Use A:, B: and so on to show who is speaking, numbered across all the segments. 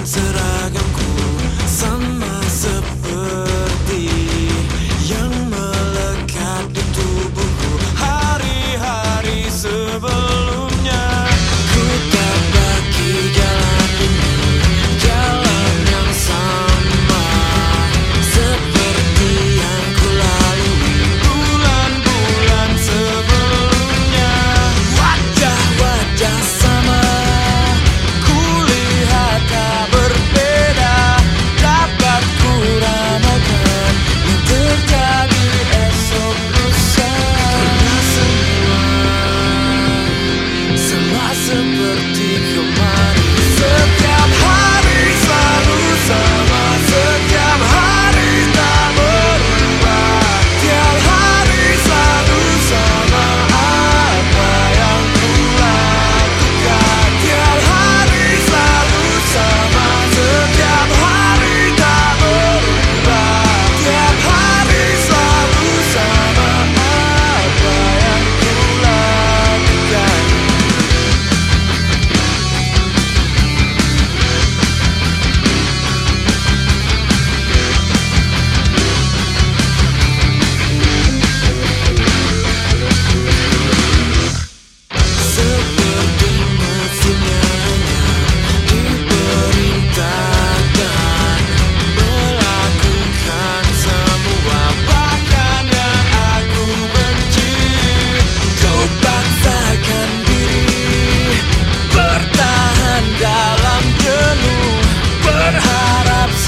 A: answer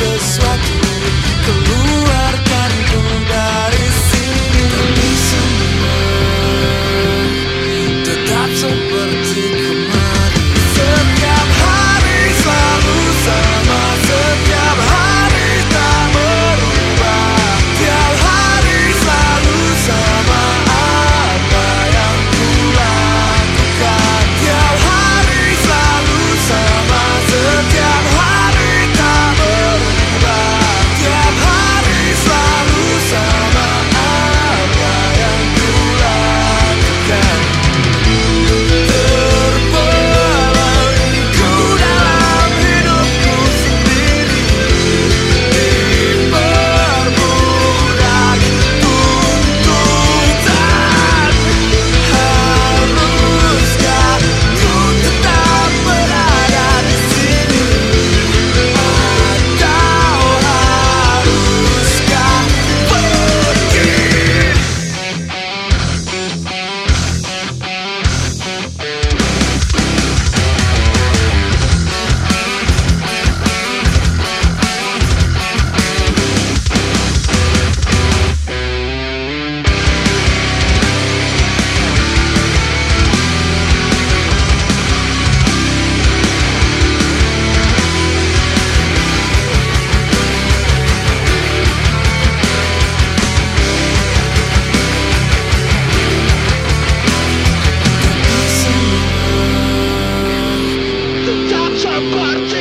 A: seperti kemarin